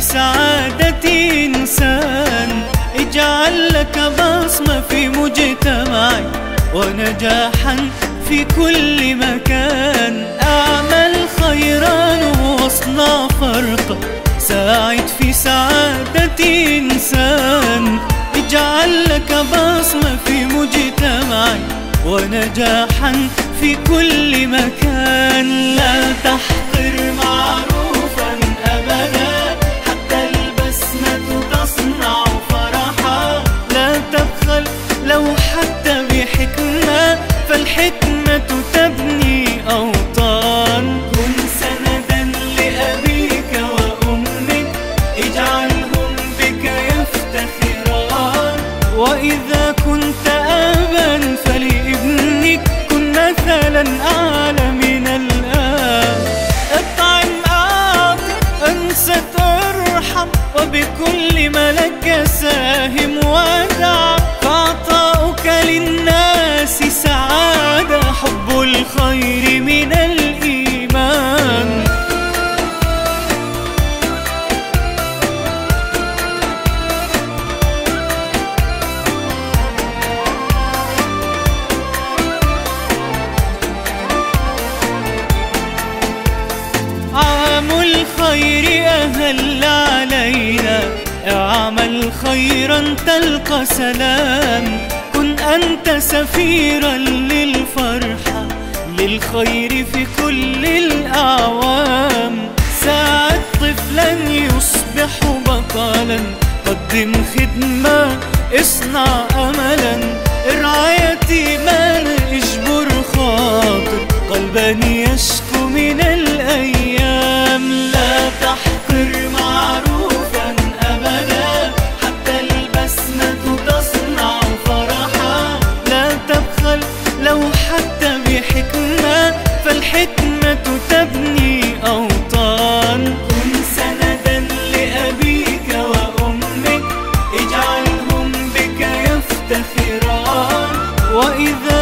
سعادة إنسان. اجعل لك بصمة في مجتمعي ونجاحا في كل مكان. اعمل خيرا واصنع فرقا ساعد في سعادة إنسان. اجعل لك بصمة في مجتمعي ونجاحا في كل مكان. لا تحقر معروفا أبدا. فالحكمة تبني أوطان. كن سندا لأبيك وأمك اجعلهم بك يفتخران. وإذا كنت أبا فلابنك كن مثلا أعلى من الآن. أطعم أعطي أنست ارحم وبكل ملك أهل علينا اعمل خيرا تلقى سلام. كن أنت سفيرا للفرحة للخير في كل الأعوام. ساعد طفلا يصبح بطلا قدم خدمة اصنع وإذا